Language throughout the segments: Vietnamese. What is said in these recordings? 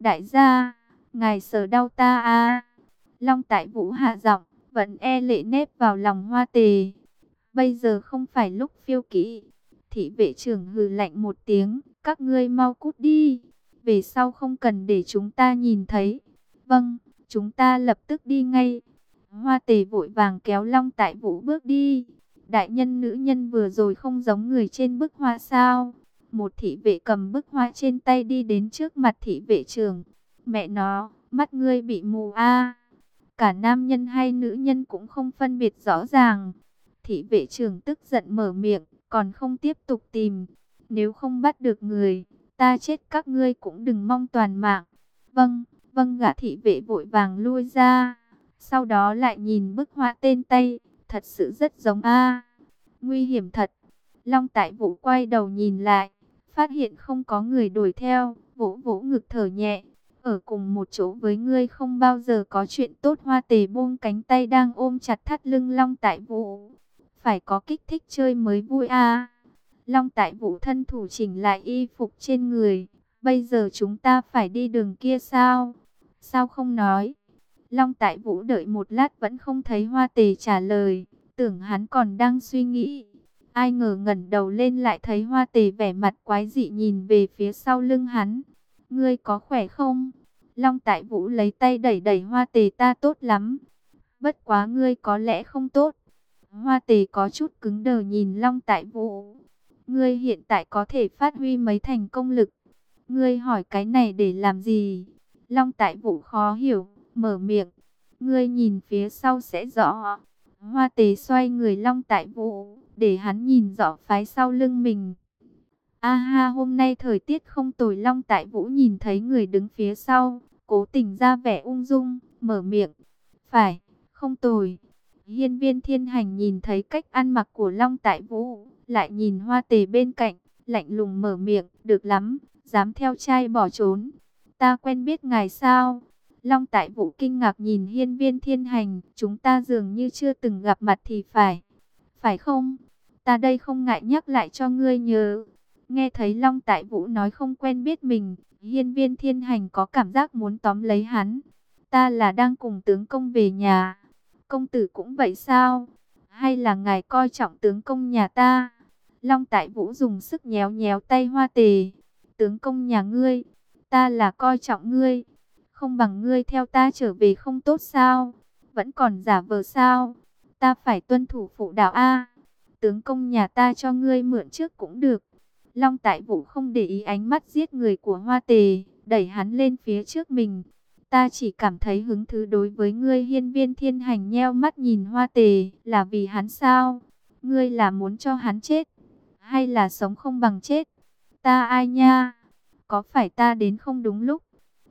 Đại gia, ngài sợ đau ta à. Long tại vũ hạ giọng, vẫn e lệ nếp vào lòng hoa tề. Bây giờ không phải lúc phiêu kỹ. Thị vệ trưởng hừ lạnh một tiếng, các ngươi mau cút đi. Về sau không cần để chúng ta nhìn thấy. Vâng, chúng ta lập tức đi ngay. Hoa tề vội vàng kéo long tại vũ bước đi. Đại nhân nữ nhân vừa rồi không giống người trên bức hoa sao. Một thị vệ cầm bức hoa trên tay đi đến trước mặt thị vệ trưởng. Mẹ nó, mắt ngươi bị mù a Cả nam nhân hay nữ nhân cũng không phân biệt rõ ràng. Thị vệ trưởng tức giận mở miệng, còn không tiếp tục tìm. Nếu không bắt được người, ta chết các ngươi cũng đừng mong toàn mạng. Vâng, vâng gã thị vệ vội vàng lui ra. Sau đó lại nhìn bức họa tên tay, thật sự rất giống a. nguy hiểm thật. Long Tại Vũ quay đầu nhìn lại, phát hiện không có người đuổi theo, vỗ vỗ ngực thở nhẹ. Ở cùng một chỗ với ngươi không bao giờ có chuyện tốt hoa tề buông cánh tay đang ôm chặt thắt lưng Long Tại Vũ. Phải có kích thích chơi mới vui a. Long Tại Vũ thân thủ chỉnh lại y phục trên người. Bây giờ chúng ta phải đi đường kia sao? Sao không nói? Long Tại Vũ đợi một lát vẫn không thấy Hoa Tề trả lời, tưởng hắn còn đang suy nghĩ. Ai ngờ ngẩn đầu lên lại thấy Hoa Tề vẻ mặt quái dị nhìn về phía sau lưng hắn. Ngươi có khỏe không? Long Tại Vũ lấy tay đẩy đẩy Hoa Tề ta tốt lắm. Bất quá ngươi có lẽ không tốt. Hoa Tề có chút cứng đờ nhìn Long Tại Vũ. Ngươi hiện tại có thể phát huy mấy thành công lực. Ngươi hỏi cái này để làm gì? Long Tại Vũ khó hiểu mở miệng. Ngươi nhìn phía sau sẽ rõ. Hoa tề xoay người long tại vũ, để hắn nhìn rõ phái sau lưng mình. A ha hôm nay thời tiết không tồi long tại vũ nhìn thấy người đứng phía sau, cố tình ra vẻ ung dung, mở miệng. Phải, không tồi. Hiên viên thiên hành nhìn thấy cách ăn mặc của long tại vũ, lại nhìn hoa tề bên cạnh, lạnh lùng mở miệng, được lắm, dám theo trai bỏ trốn. Ta quen biết ngài sao? Long Tại Vũ kinh ngạc nhìn hiên viên thiên hành, chúng ta dường như chưa từng gặp mặt thì phải. Phải không? Ta đây không ngại nhắc lại cho ngươi nhớ. Nghe thấy Long Tại Vũ nói không quen biết mình, hiên viên thiên hành có cảm giác muốn tóm lấy hắn. Ta là đang cùng tướng công về nhà. Công tử cũng vậy sao? Hay là ngài coi trọng tướng công nhà ta? Long Tại Vũ dùng sức nhéo nhéo tay hoa tề. Tướng công nhà ngươi, ta là coi trọng ngươi không bằng ngươi theo ta trở về không tốt sao? Vẫn còn giả vờ sao? Ta phải tuân thủ phụ đạo A. Tướng công nhà ta cho ngươi mượn trước cũng được. Long tại vũ không để ý ánh mắt giết người của hoa tề, đẩy hắn lên phía trước mình. Ta chỉ cảm thấy hứng thú đối với ngươi hiên viên thiên hành nheo mắt nhìn hoa tề, là vì hắn sao? Ngươi là muốn cho hắn chết, hay là sống không bằng chết? Ta ai nha? Có phải ta đến không đúng lúc?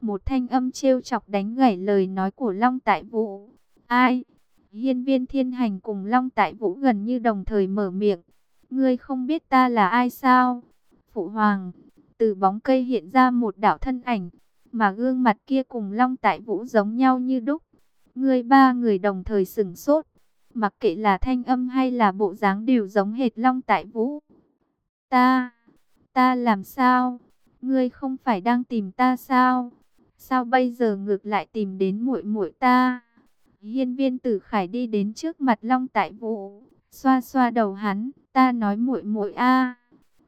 Một thanh âm trêu chọc đánh gãy lời nói của Long Tại Vũ. Ai? Hiên viên thiên hành cùng Long Tại Vũ gần như đồng thời mở miệng. Ngươi không biết ta là ai sao? Phụ Hoàng. Từ bóng cây hiện ra một đạo thân ảnh. Mà gương mặt kia cùng Long Tại Vũ giống nhau như đúc. Ngươi ba người đồng thời sửng sốt. Mặc kệ là thanh âm hay là bộ dáng đều giống hệt Long Tại Vũ. Ta, ta làm sao? Ngươi không phải đang tìm ta sao? Sao bây giờ ngược lại tìm đến muội muội ta? Hiên viên tử khải đi đến trước mặt Long Tại Vũ, xoa xoa đầu hắn, ta nói muội muội a,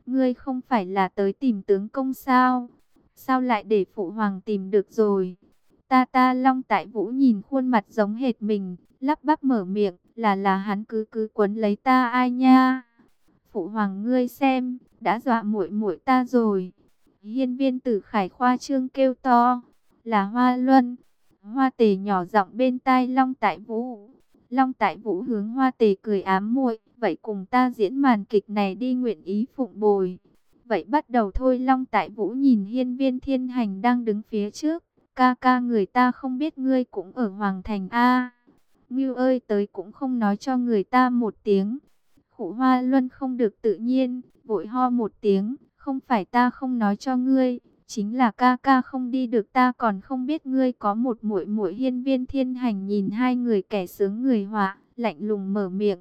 ngươi không phải là tới tìm tướng công sao? Sao lại để phụ hoàng tìm được rồi? Ta ta Long Tại Vũ nhìn khuôn mặt giống hệt mình, lắp bắp mở miệng, là là hắn cứ cứ quấn lấy ta ai nha? Phụ hoàng ngươi xem, đã dọa muội muội ta rồi. Hiên viên tử khải khoa trương kêu to là Hoa Luân. Hoa tề nhỏ giọng bên tai Long Tại Vũ. Long Tại Vũ hướng Hoa tề cười ám muội, vậy cùng ta diễn màn kịch này đi nguyện ý phụng bồi. Vậy bắt đầu thôi Long Tại Vũ nhìn hiên viên thiên hành đang đứng phía trước. Ca ca người ta không biết ngươi cũng ở Hoàng Thành A. Ngưu ơi tới cũng không nói cho người ta một tiếng. Khủ Hoa Luân không được tự nhiên, vội ho một tiếng, không phải ta không nói cho ngươi, chính là ca ca không đi được ta còn không biết ngươi có một muội muội hiên viên thiên hành nhìn hai người kẻ sướng người họa, lạnh lùng mở miệng.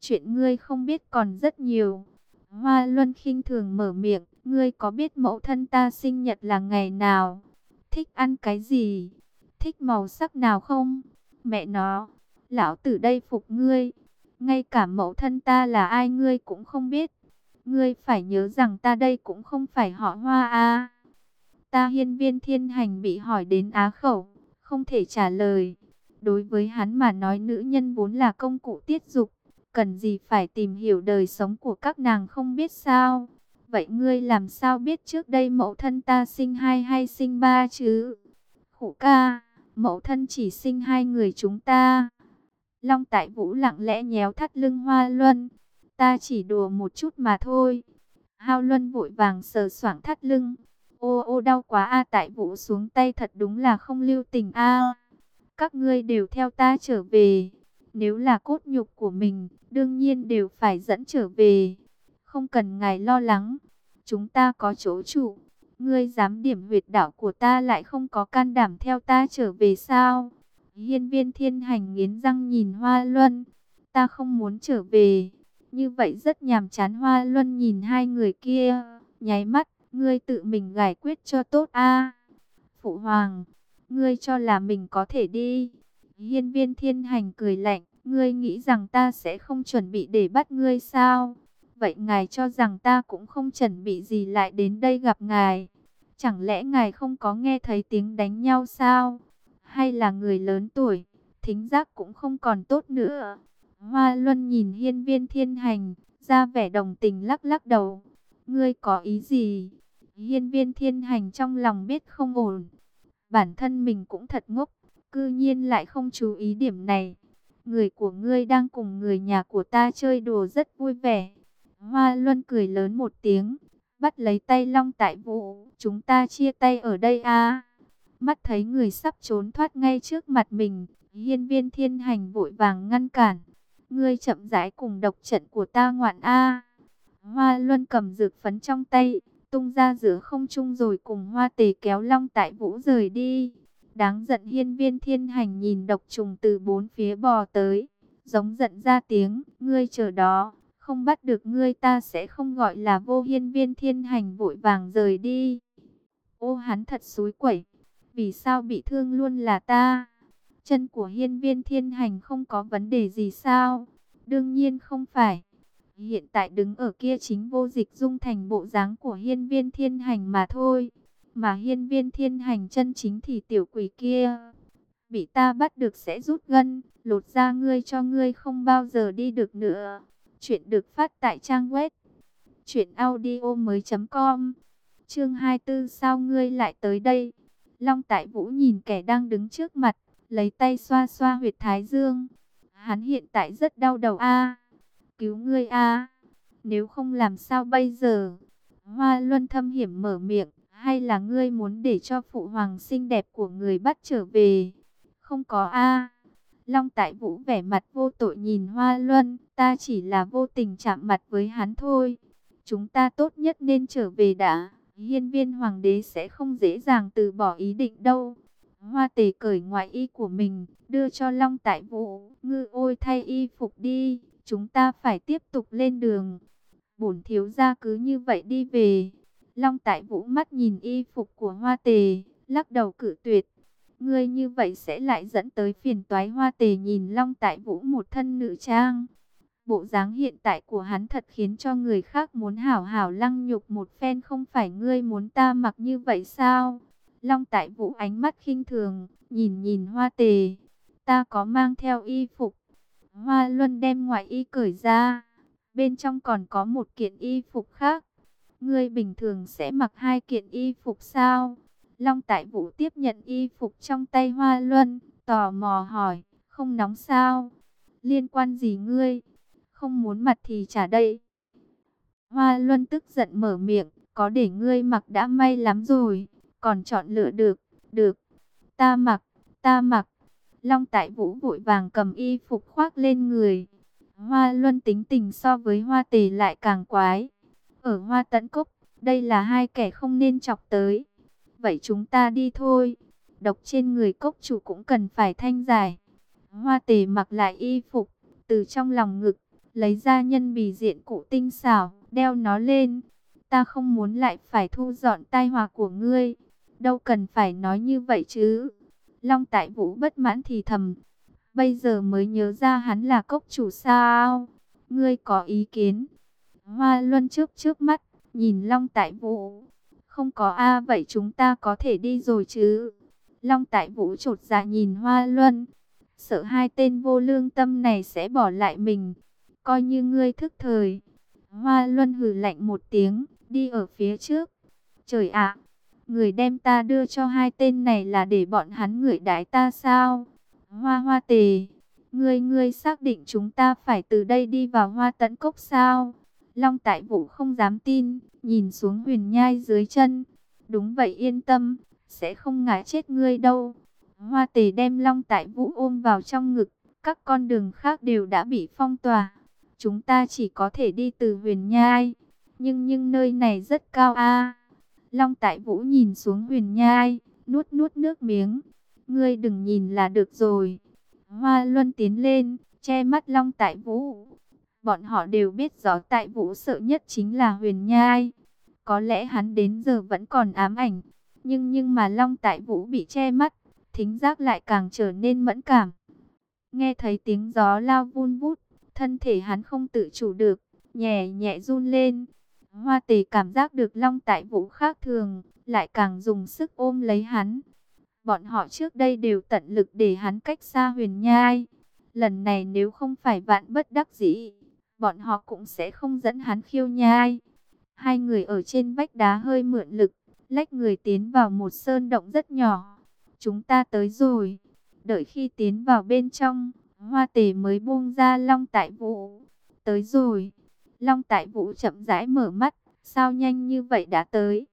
Chuyện ngươi không biết còn rất nhiều. Hoa Luân khinh thường mở miệng, ngươi có biết mẫu thân ta sinh nhật là ngày nào? Thích ăn cái gì? Thích màu sắc nào không? Mẹ nó, lão tử đây phục ngươi. Ngay cả mẫu thân ta là ai ngươi cũng không biết. Ngươi phải nhớ rằng ta đây cũng không phải họ hoa a. Ta hiên viên thiên hành bị hỏi đến á khẩu, không thể trả lời. Đối với hắn mà nói nữ nhân vốn là công cụ tiết dục, cần gì phải tìm hiểu đời sống của các nàng không biết sao. Vậy ngươi làm sao biết trước đây mẫu thân ta sinh hai hay sinh ba chứ? Khổ ca, mẫu thân chỉ sinh hai người chúng ta. Long Tại Vũ lặng lẽ nhéo thắt lưng Hoa Luân. Ta chỉ đùa một chút mà thôi. Hao Luân vội vàng sờ soảng thắt lưng. Ô ô đau quá a Tại Vũ xuống tay thật đúng là không lưu tình a. Các ngươi đều theo ta trở về. Nếu là cốt nhục của mình, đương nhiên đều phải dẫn trở về. Không cần ngài lo lắng. Chúng ta có chỗ trụ. Ngươi dám điểm huyệt đảo của ta lại không có can đảm theo ta trở về sao? Hiên viên thiên hành nghiến răng nhìn Hoa Luân. Ta không muốn trở về. Như vậy rất nhàm chán Hoa Luân nhìn hai người kia. Nháy mắt, ngươi tự mình giải quyết cho tốt a Phụ Hoàng, ngươi cho là mình có thể đi. Hiên viên thiên hành cười lạnh. Ngươi nghĩ rằng ta sẽ không chuẩn bị để bắt ngươi sao? Vậy ngài cho rằng ta cũng không chuẩn bị gì lại đến đây gặp ngài? Chẳng lẽ ngài không có nghe thấy tiếng đánh nhau sao? Hay là người lớn tuổi, thính giác cũng không còn tốt nữa? Hoa Luân nhìn hiên viên thiên hành, ra vẻ đồng tình lắc lắc đầu. Ngươi có ý gì? Hiên viên thiên hành trong lòng biết không ổn. Bản thân mình cũng thật ngốc, cư nhiên lại không chú ý điểm này. Người của ngươi đang cùng người nhà của ta chơi đùa rất vui vẻ. Hoa Luân cười lớn một tiếng, bắt lấy tay Long Tại Vũ, chúng ta chia tay ở đây a. Mắt thấy người sắp trốn thoát ngay trước mặt mình, hiên viên thiên hành vội vàng ngăn cản. Ngươi chậm rãi cùng độc trận của ta ngoạn a. Hoa Luân cầm dược phấn trong tay, tung ra giữa không trung rồi cùng hoa tề kéo Long Tại Vũ rời đi. Đáng giận hiên viên thiên hành nhìn độc trùng từ bốn phía bò tới, giống giận ra tiếng, ngươi chờ đó không bắt được ngươi ta sẽ không gọi là vô hiên viên thiên hành vội vàng rời đi. Ô hắn thật xúi quẩy, vì sao bị thương luôn là ta? Chân của hiên viên thiên hành không có vấn đề gì sao? Đương nhiên không phải. Hiện tại đứng ở kia chính vô dịch dung thành bộ dáng của hiên viên thiên hành mà thôi. Mà hiên viên thiên hành chân chính thì tiểu quỷ kia. Bị ta bắt được sẽ rút gân, lột ra ngươi cho ngươi không bao giờ đi được nữa. Chuyện được phát tại trang web truyện audio mới com Chương 24 sao ngươi lại tới đây? Long Tại Vũ nhìn kẻ đang đứng trước mặt, lấy tay xoa xoa huyệt thái dương. Hắn hiện tại rất đau đầu a. Cứu ngươi a. Nếu không làm sao bây giờ? Hoa Luân thâm hiểm mở miệng, hay là ngươi muốn để cho phụ hoàng xinh đẹp của người bắt trở về? Không có a. Long Tại Vũ vẻ mặt vô tội nhìn Hoa Luân, ta chỉ là vô tình chạm mặt với hắn thôi. Chúng ta tốt nhất nên trở về đã, hiên viên hoàng đế sẽ không dễ dàng từ bỏ ý định đâu. Hoa tề cởi ngoại y của mình, đưa cho Long Tại Vũ, ngư ôi thay y phục đi, chúng ta phải tiếp tục lên đường. Bổn thiếu gia cứ như vậy đi về. Long Tại Vũ mắt nhìn y phục của Hoa tề, lắc đầu cử tuyệt. Ngươi như vậy sẽ lại dẫn tới phiền toái hoa tề nhìn Long Tại Vũ một thân nữ trang. Bộ dáng hiện tại của hắn thật khiến cho người khác muốn hảo hảo lăng nhục một phen không phải ngươi muốn ta mặc như vậy sao? Long Tại Vũ ánh mắt khinh thường, nhìn nhìn hoa tề. Ta có mang theo y phục. Hoa Luân đem ngoại y cởi ra. Bên trong còn có một kiện y phục khác. Ngươi bình thường sẽ mặc hai kiện y phục sao? Long Tại Vũ tiếp nhận y phục trong tay Hoa Luân, tò mò hỏi, không nóng sao? Liên quan gì ngươi? Không muốn mặt thì trả đây. Hoa Luân tức giận mở miệng, có để ngươi mặc đã may lắm rồi, còn chọn lựa được, được. Ta mặc, ta mặc. Long Tại Vũ vội vàng cầm y phục khoác lên người. Hoa Luân tính tình so với Hoa Tề lại càng quái. Ở Hoa Tấn Cốc, đây là hai kẻ không nên chọc tới. Vậy chúng ta đi thôi. Độc trên người cốc chủ cũng cần phải thanh giải. Hoa tề mặc lại y phục, từ trong lòng ngực, lấy ra nhân bì diện cụ tinh xảo, đeo nó lên. Ta không muốn lại phải thu dọn tai họa của ngươi. đâu cần phải nói như vậy chứ. Long Tại Vũ bất mãn thì thầm, bây giờ mới nhớ ra hắn là cốc chủ sao? Ngươi có ý kiến? Hoa Luân trước trước mắt, nhìn Long Tại Vũ. Không có A vậy chúng ta có thể đi rồi chứ? Long Tại Vũ trột dạ nhìn Hoa Luân. Sợ hai tên vô lương tâm này sẽ bỏ lại mình. Coi như ngươi thức thời. Hoa Luân hừ lạnh một tiếng, đi ở phía trước. Trời ạ! Người đem ta đưa cho hai tên này là để bọn hắn ngửi đái ta sao? Hoa hoa tề, ngươi ngươi xác định chúng ta phải từ đây đi vào hoa tận cốc sao? Long tại vũ không dám tin, nhìn xuống huyền nhai dưới chân. Đúng vậy yên tâm, sẽ không ngại chết ngươi đâu. Hoa tề đem long tại vũ ôm vào trong ngực, các con đường khác đều đã bị phong tỏa. Chúng ta chỉ có thể đi từ huyền nhai, nhưng nhưng nơi này rất cao a. Long tại vũ nhìn xuống huyền nhai, nuốt nuốt nước miếng. Ngươi đừng nhìn là được rồi. Hoa Luân tiến lên, che mắt Long Tại Vũ. Bọn họ đều biết rõ Tại Vũ sợ nhất chính là Huyền Nhai. Có lẽ hắn đến giờ vẫn còn ám ảnh. Nhưng nhưng mà Long Tại Vũ bị che mắt, thính giác lại càng trở nên mẫn cảm. Nghe thấy tiếng gió lao vun vút, thân thể hắn không tự chủ được, nhẹ nhẹ run lên. Hoa tề cảm giác được Long Tại Vũ khác thường, lại càng dùng sức ôm lấy hắn. Bọn họ trước đây đều tận lực để hắn cách xa huyền nhai. Lần này nếu không phải vạn bất đắc dĩ, bọn họ cũng sẽ không dẫn hắn khiêu nhai. Hai người ở trên vách đá hơi mượn lực, lách người tiến vào một sơn động rất nhỏ. Chúng ta tới rồi. Đợi khi tiến vào bên trong, hoa tề mới buông ra long tại vũ. Tới rồi. Long tại vũ chậm rãi mở mắt. Sao nhanh như vậy đã tới?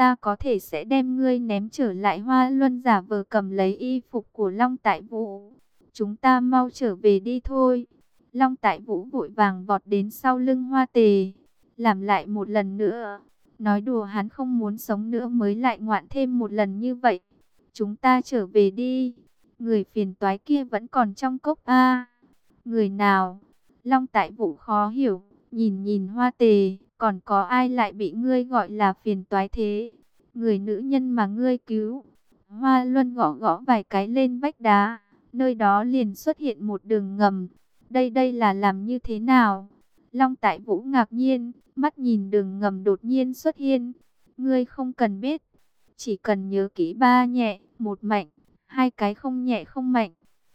ta có thể sẽ đem ngươi ném trở lại hoa luân giả vờ cầm lấy y phục của Long Tại Vũ. Chúng ta mau trở về đi thôi. Long Tại Vũ vội vàng vọt đến sau lưng hoa tề. Làm lại một lần nữa. Nói đùa hắn không muốn sống nữa mới lại ngoạn thêm một lần như vậy. Chúng ta trở về đi. Người phiền toái kia vẫn còn trong cốc A. người nào? Long Tại Vũ khó hiểu. Nhìn nhìn hoa tề. Còn có ai lại bị ngươi gọi là phiền toái thế? Người nữ nhân mà ngươi cứu. Hoa Luân gõ gõ vài cái lên vách đá. Nơi đó liền xuất hiện một đường ngầm. Đây đây là làm như thế nào? Long Tại Vũ ngạc nhiên, mắt nhìn đường ngầm đột nhiên xuất hiện. Ngươi không cần biết, chỉ cần nhớ kỹ ba nhẹ, một mạnh, hai cái không nhẹ không mạnh.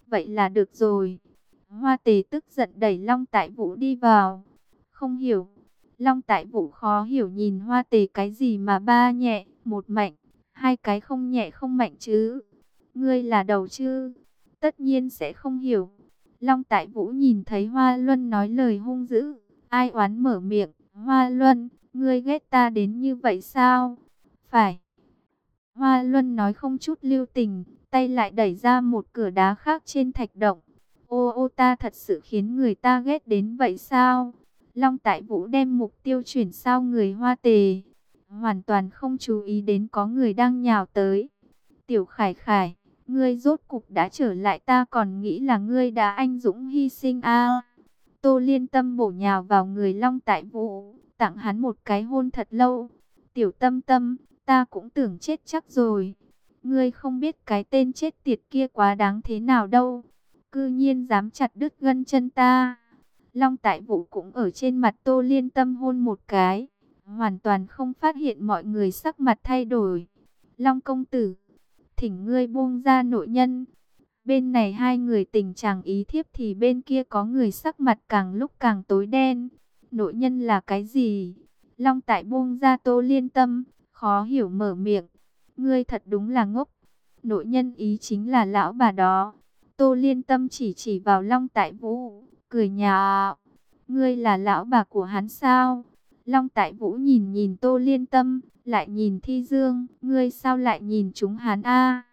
Vậy là được rồi. Hoa tề tức giận đẩy Long Tại Vũ đi vào. Không hiểu, Long tại vũ khó hiểu nhìn hoa tề cái gì mà ba nhẹ, một mạnh, hai cái không nhẹ không mạnh chứ. Ngươi là đầu chứ? Tất nhiên sẽ không hiểu. Long tại vũ nhìn thấy hoa luân nói lời hung dữ. Ai oán mở miệng, hoa luân, ngươi ghét ta đến như vậy sao? Phải. Hoa luân nói không chút lưu tình, tay lại đẩy ra một cửa đá khác trên thạch động. Ô ô ta thật sự khiến người ta ghét đến vậy sao? Long Tại Vũ đem mục tiêu chuyển sau người hoa tề. Hoàn toàn không chú ý đến có người đang nhào tới. Tiểu Khải Khải, ngươi rốt cục đã trở lại ta còn nghĩ là ngươi đã anh dũng hy sinh a. Tô liên tâm bổ nhào vào người Long Tại Vũ, tặng hắn một cái hôn thật lâu. Tiểu tâm tâm, ta cũng tưởng chết chắc rồi. Ngươi không biết cái tên chết tiệt kia quá đáng thế nào đâu. Cư nhiên dám chặt đứt gân chân ta. Long Tại Vũ cũng ở trên mặt Tô Liên Tâm hôn một cái, hoàn toàn không phát hiện mọi người sắc mặt thay đổi. Long công tử, thỉnh ngươi buông ra nội nhân. Bên này hai người tình chàng ý thiếp thì bên kia có người sắc mặt càng lúc càng tối đen. Nội nhân là cái gì? Long Tại buông ra Tô Liên Tâm, khó hiểu mở miệng. Ngươi thật đúng là ngốc. Nội nhân ý chính là lão bà đó. Tô Liên Tâm chỉ chỉ vào Long Tại Vũ, cười nhạo. Ngươi là lão bà của hắn sao? Long Tại Vũ nhìn nhìn Tô Liên Tâm, lại nhìn Thi Dương, ngươi sao lại nhìn chúng hắn a?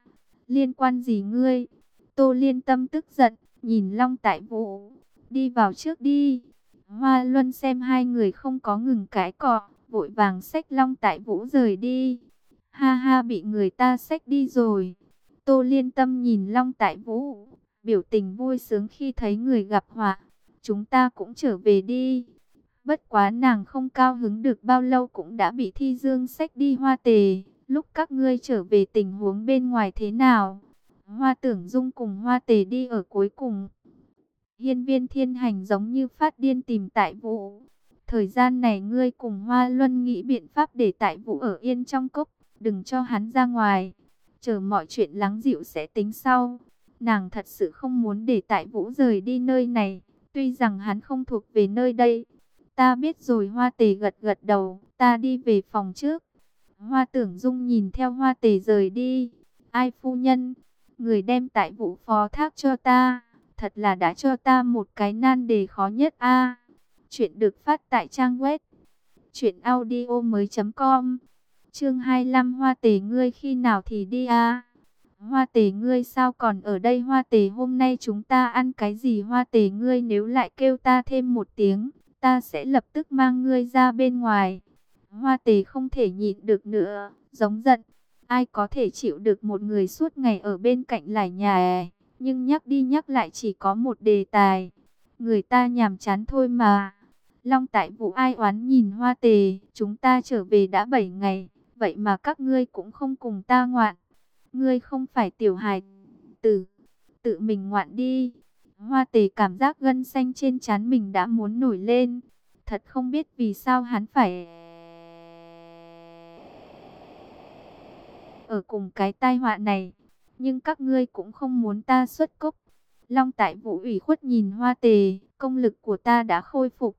Liên quan gì ngươi? Tô Liên Tâm tức giận, nhìn Long Tại Vũ, đi vào trước đi. Hoa Luân xem hai người không có ngừng cãi cọ, vội vàng xách Long Tại Vũ rời đi. Ha ha bị người ta xách đi rồi. Tô Liên Tâm nhìn Long Tại Vũ, biểu tình vui sướng khi thấy người gặp họa chúng ta cũng trở về đi. Bất quá nàng không cao hứng được bao lâu cũng đã bị thi dương sách đi hoa tề. lúc các ngươi trở về tình huống bên ngoài thế nào? Hoa tưởng dung cùng hoa tề đi ở cuối cùng. Hiên viên thiên hành giống như phát điên tìm tại vũ. Thời gian này ngươi cùng hoa luân nghĩ biện pháp để tại vũ ở yên trong cốc, đừng cho hắn ra ngoài. Chờ mọi chuyện lắng dịu sẽ tính sau. Nàng thật sự không muốn để tại vũ rời đi nơi này, tuy rằng hắn không thuộc về nơi đây. Ta biết rồi hoa tề gật gật đầu, ta đi về phòng trước. Hoa tưởng dung nhìn theo hoa tề rời đi. Ai phu nhân, người đem tại vụ phó thác cho ta, thật là đã cho ta một cái nan đề khó nhất a. chuyện được phát tại trang web chuyện audio mới.com Chương 25 Hoa tề ngươi khi nào thì đi a Hoa tề ngươi sao còn ở đây hoa tề hôm nay chúng ta ăn cái gì hoa tề ngươi nếu lại kêu ta thêm một tiếng, ta sẽ lập tức mang ngươi ra bên ngoài. Hoa tề không thể nhịn được nữa, giống giận. Ai có thể chịu được một người suốt ngày ở bên cạnh lại nhà? Nhưng nhắc đi nhắc lại chỉ có một đề tài. Người ta nhàm chán thôi mà. Long tại vụ ai oán nhìn hoa tề, chúng ta trở về đã 7 ngày, vậy mà các ngươi cũng không cùng ta ngoạn. Ngươi không phải tiểu hài tử, tự mình ngoạn đi. Hoa tề cảm giác gân xanh trên trán mình đã muốn nổi lên. Thật không biết vì sao hắn phải... Ở cùng cái tai họa này, nhưng các ngươi cũng không muốn ta xuất cốc. Long tại vũ ủy khuất nhìn hoa tề, công lực của ta đã khôi phục.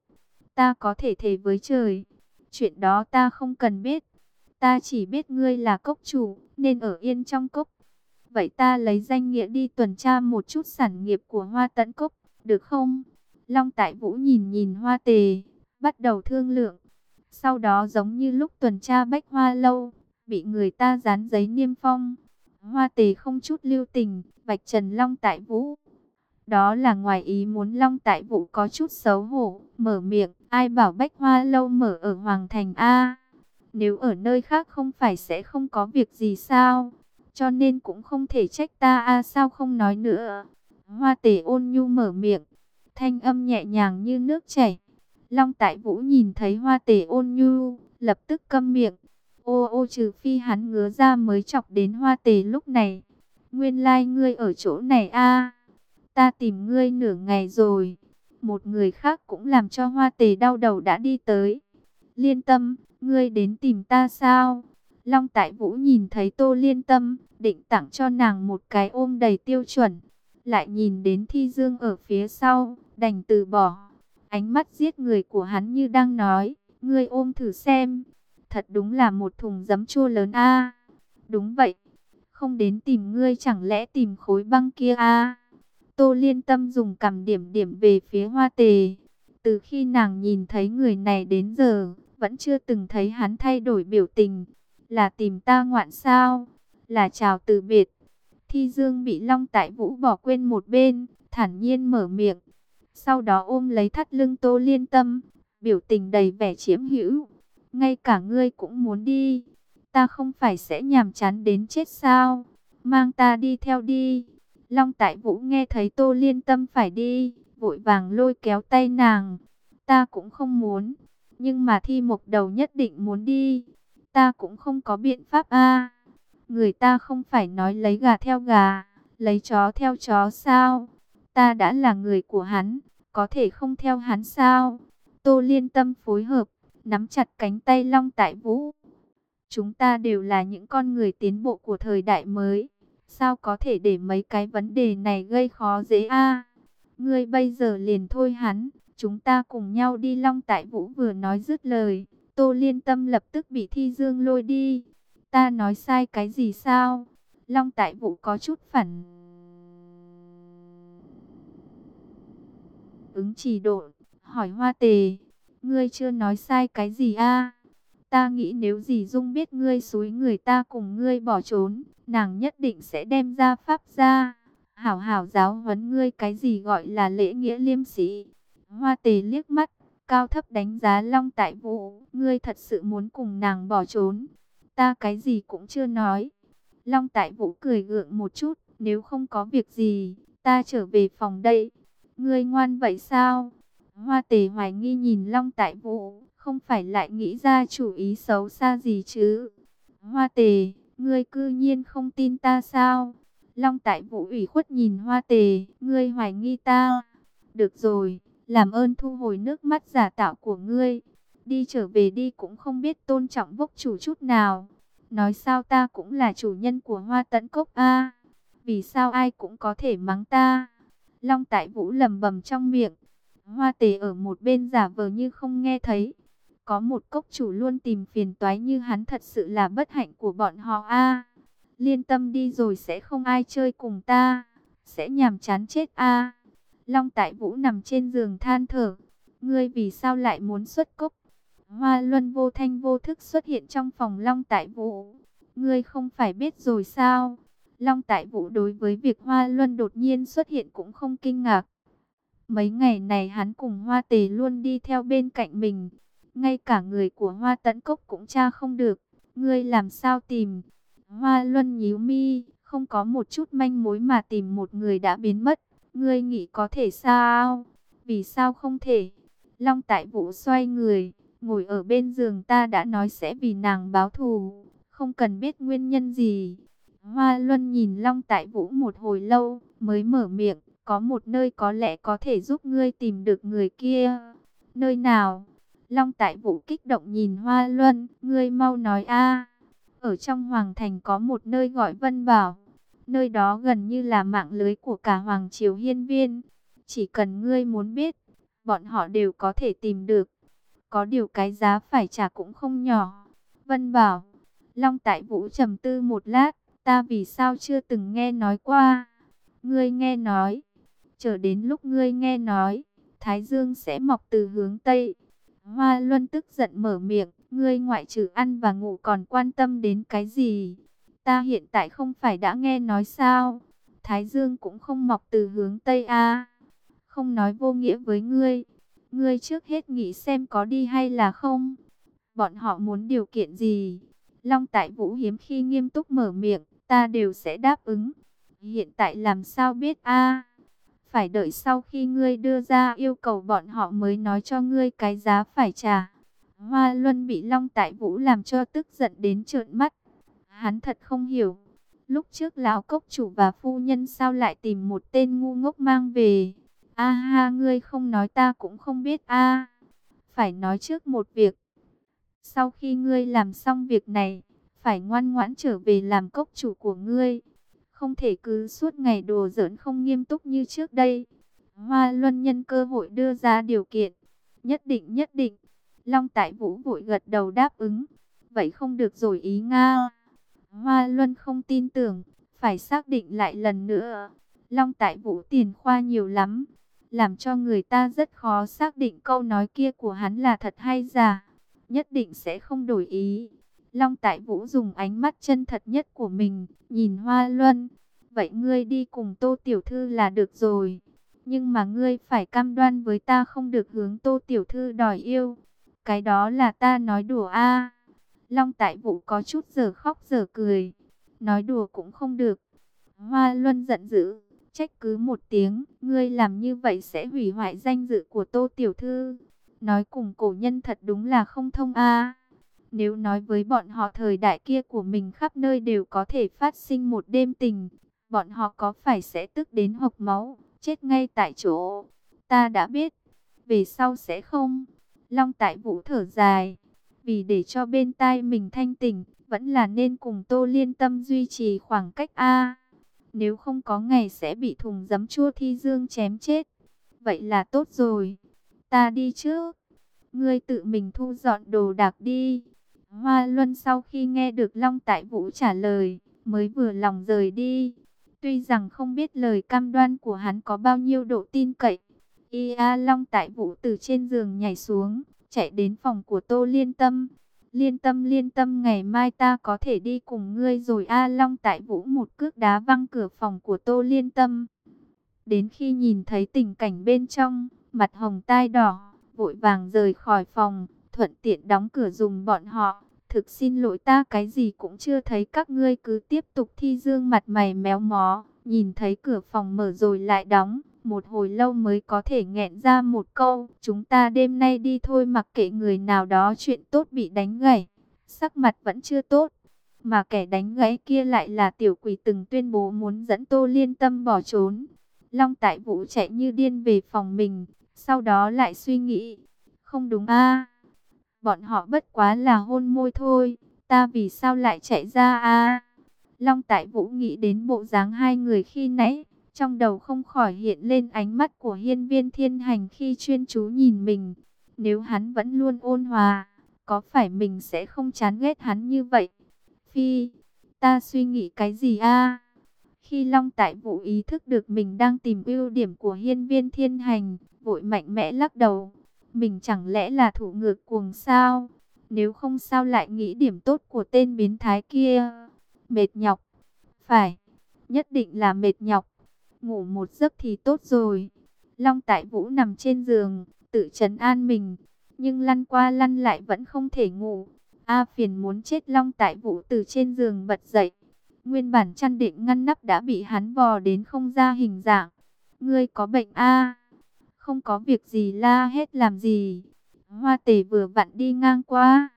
Ta có thể thề với trời. Chuyện đó ta không cần biết. Ta chỉ biết ngươi là cốc chủ, nên ở yên trong cốc. Vậy ta lấy danh nghĩa đi tuần tra một chút sản nghiệp của hoa tấn cốc, được không? Long tại vũ nhìn nhìn hoa tề, bắt đầu thương lượng. Sau đó giống như lúc tuần tra bách hoa lâu, bị người ta dán giấy niêm phong. Hoa tề không chút lưu tình, vạch trần Long tại vũ. Đó là ngoài ý muốn Long tại vũ có chút xấu hổ, mở miệng, ai bảo bách hoa lâu mở ở Hoàng Thành A. Nếu ở nơi khác không phải sẽ không có việc gì sao? Cho nên cũng không thể trách ta a sao không nói nữa. Hoa tề ôn nhu mở miệng. Thanh âm nhẹ nhàng như nước chảy. Long tại vũ nhìn thấy hoa tề ôn nhu. Lập tức câm miệng. Ô ô trừ phi hắn ngứa ra mới chọc đến hoa tề lúc này. Nguyên lai like ngươi ở chỗ này a Ta tìm ngươi nửa ngày rồi. Một người khác cũng làm cho hoa tề đau đầu đã đi tới. Liên tâm, ngươi đến tìm ta sao? Long Tại Vũ nhìn thấy Tô Liên Tâm, định tặng cho nàng một cái ôm đầy tiêu chuẩn. Lại nhìn đến Thi Dương ở phía sau, đành từ bỏ. Ánh mắt giết người của hắn như đang nói, ngươi ôm thử xem. Thật đúng là một thùng giấm chua lớn a. Đúng vậy, không đến tìm ngươi chẳng lẽ tìm khối băng kia a? Tô Liên Tâm dùng cầm điểm điểm về phía Hoa Tề. Từ khi nàng nhìn thấy người này đến giờ, vẫn chưa từng thấy hắn thay đổi biểu tình. Là tìm ta ngoạn sao? Là chào từ biệt. Thi Dương bị Long Tại Vũ bỏ quên một bên, thản nhiên mở miệng. Sau đó ôm lấy thắt lưng Tô Liên Tâm, biểu tình đầy vẻ chiếm hữu. Ngay cả ngươi cũng muốn đi. Ta không phải sẽ nhàm chán đến chết sao? Mang ta đi theo đi. Long Tại Vũ nghe thấy Tô Liên Tâm phải đi, vội vàng lôi kéo tay nàng. Ta cũng không muốn, nhưng mà thi mục đầu nhất định muốn đi. Ta cũng không có biện pháp a. Người ta không phải nói lấy gà theo gà, lấy chó theo chó sao? Ta đã là người của hắn, có thể không theo hắn sao? Tô Liên Tâm phối hợp, nắm chặt cánh tay Long Tại Vũ. Chúng ta đều là những con người tiến bộ của thời đại mới. Sao có thể để mấy cái vấn đề này gây khó dễ a? Ngươi bây giờ liền thôi hắn, chúng ta cùng nhau đi Long Tại Vũ vừa nói dứt lời, Tô Liên Tâm lập tức bị Thi Dương lôi đi. Ta nói sai cái gì sao? Long Tại Vũ có chút phản ứng trì độ, hỏi Hoa Tề, ngươi chưa nói sai cái gì a? Ta nghĩ nếu gì Dung biết ngươi suối người ta cùng ngươi bỏ trốn, nàng nhất định sẽ đem ra pháp ra. Hảo hảo giáo huấn ngươi cái gì gọi là lễ nghĩa liêm sĩ. Hoa tề liếc mắt, cao thấp đánh giá Long Tại Vũ. Ngươi thật sự muốn cùng nàng bỏ trốn. Ta cái gì cũng chưa nói. Long Tại Vũ cười gượng một chút. Nếu không có việc gì, ta trở về phòng đây. Ngươi ngoan vậy sao? Hoa tề hoài nghi nhìn Long Tại Vũ. Không phải lại nghĩ ra chủ ý xấu xa gì chứ? Hoa tề, ngươi cư nhiên không tin ta sao? Long tại vũ ủy khuất nhìn hoa tề, ngươi hoài nghi ta. Được rồi, làm ơn thu hồi nước mắt giả tạo của ngươi. Đi trở về đi cũng không biết tôn trọng vốc chủ chút nào. Nói sao ta cũng là chủ nhân của hoa tấn cốc a Vì sao ai cũng có thể mắng ta? Long tại vũ lầm bầm trong miệng. Hoa tề ở một bên giả vờ như không nghe thấy. Có một cốc chủ luôn tìm phiền toái như hắn thật sự là bất hạnh của bọn họ a Liên tâm đi rồi sẽ không ai chơi cùng ta. Sẽ nhàm chán chết a Long tại vũ nằm trên giường than thở. Ngươi vì sao lại muốn xuất cốc? Hoa luân vô thanh vô thức xuất hiện trong phòng Long tại vũ. Ngươi không phải biết rồi sao? Long tại vũ đối với việc Hoa luân đột nhiên xuất hiện cũng không kinh ngạc. Mấy ngày này hắn cùng Hoa tề luôn đi theo bên cạnh mình. Ngay cả người của Hoa tấn cốc cũng tra không được. Ngươi làm sao tìm? Hoa luân nhíu mi, không có một chút manh mối mà tìm một người đã biến mất. Ngươi nghĩ có thể sao? Vì sao không thể? Long tại vũ xoay người, ngồi ở bên giường ta đã nói sẽ vì nàng báo thù, không cần biết nguyên nhân gì. Hoa Luân nhìn Long tại vũ một hồi lâu, mới mở miệng, có một nơi có lẽ có thể giúp ngươi tìm được người kia. Nơi nào? Long tại vũ kích động nhìn Hoa Luân, ngươi mau nói a. Ở trong Hoàng Thành có một nơi gọi Vân Bảo. Nơi đó gần như là mạng lưới của cả Hoàng Triều Hiên Viên. Chỉ cần ngươi muốn biết, bọn họ đều có thể tìm được. Có điều cái giá phải trả cũng không nhỏ. Vân bảo, Long Tại Vũ trầm tư một lát, ta vì sao chưa từng nghe nói qua. Ngươi nghe nói, chờ đến lúc ngươi nghe nói, Thái Dương sẽ mọc từ hướng Tây. Hoa Luân tức giận mở miệng, ngươi ngoại trừ ăn và ngủ còn quan tâm đến cái gì? Ta hiện tại không phải đã nghe nói sao? Thái Dương cũng không mọc từ hướng Tây a. Không nói vô nghĩa với ngươi. Ngươi trước hết nghĩ xem có đi hay là không. Bọn họ muốn điều kiện gì? Long Tại Vũ hiếm khi nghiêm túc mở miệng, ta đều sẽ đáp ứng. Hiện tại làm sao biết a? Phải đợi sau khi ngươi đưa ra yêu cầu bọn họ mới nói cho ngươi cái giá phải trả. Hoa Luân bị Long Tại Vũ làm cho tức giận đến trợn mắt. Hắn thật không hiểu. Lúc trước lão cốc chủ và phu nhân sao lại tìm một tên ngu ngốc mang về. A ha ngươi không nói ta cũng không biết a. Phải nói trước một việc. Sau khi ngươi làm xong việc này, phải ngoan ngoãn trở về làm cốc chủ của ngươi. Không thể cứ suốt ngày đồ giỡn không nghiêm túc như trước đây. Hoa Luân nhân cơ hội đưa ra điều kiện. Nhất định nhất định. Long Tại Vũ vội gật đầu đáp ứng. Vậy không được rồi ý Nga. Hoa Luân không tin tưởng, phải xác định lại lần nữa. Long Tại Vũ tiền khoa nhiều lắm, làm cho người ta rất khó xác định câu nói kia của hắn là thật hay giả. Nhất định sẽ không đổi ý. Long Tại Vũ dùng ánh mắt chân thật nhất của mình, nhìn Hoa Luân. Vậy ngươi đi cùng Tô Tiểu Thư là được rồi. Nhưng mà ngươi phải cam đoan với ta không được hướng Tô Tiểu Thư đòi yêu. Cái đó là ta nói đùa a Long Tại Vũ có chút giờ khóc giờ cười. Nói đùa cũng không được. Hoa Luân giận dữ, trách cứ một tiếng. Ngươi làm như vậy sẽ hủy hoại danh dự của Tô Tiểu Thư. Nói cùng cổ nhân thật đúng là không thông a Nếu nói với bọn họ thời đại kia của mình khắp nơi đều có thể phát sinh một đêm tình. Bọn họ có phải sẽ tức đến hộc máu, chết ngay tại chỗ. Ta đã biết, về sau sẽ không. Long tại vũ thở dài vì để cho bên tai mình thanh tỉnh, vẫn là nên cùng Tô Liên Tâm duy trì khoảng cách A. Nếu không có ngày sẽ bị thùng giấm chua thi dương chém chết. Vậy là tốt rồi. Ta đi trước. Ngươi tự mình thu dọn đồ đạc đi. Hoa Luân sau khi nghe được Long Tại Vũ trả lời, mới vừa lòng rời đi. Tuy rằng không biết lời cam đoan của hắn có bao nhiêu độ tin cậy. Ia Long Tại Vũ từ trên giường nhảy xuống, chạy đến phòng của Tô Liên Tâm. Liên tâm liên tâm ngày mai ta có thể đi cùng ngươi rồi A Long tại vũ một cước đá văng cửa phòng của Tô Liên Tâm. Đến khi nhìn thấy tình cảnh bên trong, mặt hồng tai đỏ, vội vàng rời khỏi phòng, thuận tiện đóng cửa dùng bọn họ. Thực xin lỗi ta cái gì cũng chưa thấy các ngươi cứ tiếp tục thi dương mặt mày méo mó, nhìn thấy cửa phòng mở rồi lại đóng một hồi lâu mới có thể nghẹn ra một câu, chúng ta đêm nay đi thôi mặc kệ người nào đó chuyện tốt bị đánh gãy, sắc mặt vẫn chưa tốt. Mà kẻ đánh gãy kia lại là tiểu quỷ từng tuyên bố muốn dẫn Tô Liên Tâm bỏ trốn. Long Tại Vũ chạy như điên về phòng mình, sau đó lại suy nghĩ, không đúng a bọn họ bất quá là hôn môi thôi, ta vì sao lại chạy ra a Long Tại Vũ nghĩ đến bộ dáng hai người khi nãy, trong đầu không khỏi hiện lên ánh mắt của hiên viên thiên hành khi chuyên chú nhìn mình. Nếu hắn vẫn luôn ôn hòa, có phải mình sẽ không chán ghét hắn như vậy? Phi, ta suy nghĩ cái gì a? Khi Long Tại Vũ ý thức được mình đang tìm ưu điểm của hiên viên thiên hành, vội mạnh mẽ lắc đầu. Mình chẳng lẽ là thủ ngược cuồng sao? Nếu không sao lại nghĩ điểm tốt của tên biến thái kia? Mệt nhọc. Phải, nhất định là mệt nhọc. Ngủ một giấc thì tốt rồi. Long Tại Vũ nằm trên giường, tự trấn an mình. Nhưng lăn qua lăn lại vẫn không thể ngủ. A phiền muốn chết Long Tại Vũ từ trên giường bật dậy. Nguyên bản chăn định ngăn nắp đã bị hắn vò đến không ra hình dạng. Ngươi có bệnh A? Không có việc gì la hết làm gì. Hoa tề vừa vặn đi ngang qua.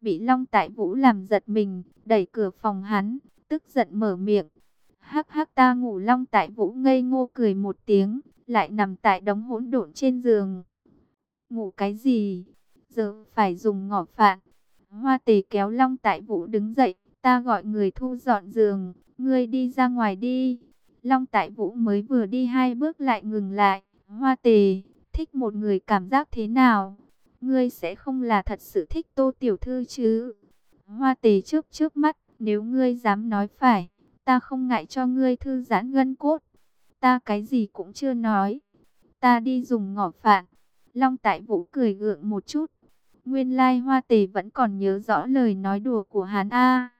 Bị Long Tại Vũ làm giật mình, đẩy cửa phòng hắn, tức giận mở miệng. Hắc hắc ta ngủ Long Tại Vũ ngây ngô cười một tiếng, lại nằm tại đống hỗn độn trên giường. Ngủ cái gì? Giờ phải dùng ngỏ phạn. Hoa tề kéo Long Tại Vũ đứng dậy, ta gọi người thu dọn giường, ngươi đi ra ngoài đi. Long Tại Vũ mới vừa đi hai bước lại ngừng lại. Hoa tề, thích một người cảm giác thế nào? Ngươi sẽ không là thật sự thích tô tiểu thư chứ? Hoa tề trước trước mắt, nếu ngươi dám nói phải, ta không ngại cho ngươi thư giãn gân cốt. Ta cái gì cũng chưa nói. Ta đi dùng ngỏ phạn. Long tại vũ cười gượng một chút. Nguyên lai hoa tề vẫn còn nhớ rõ lời nói đùa của hắn a.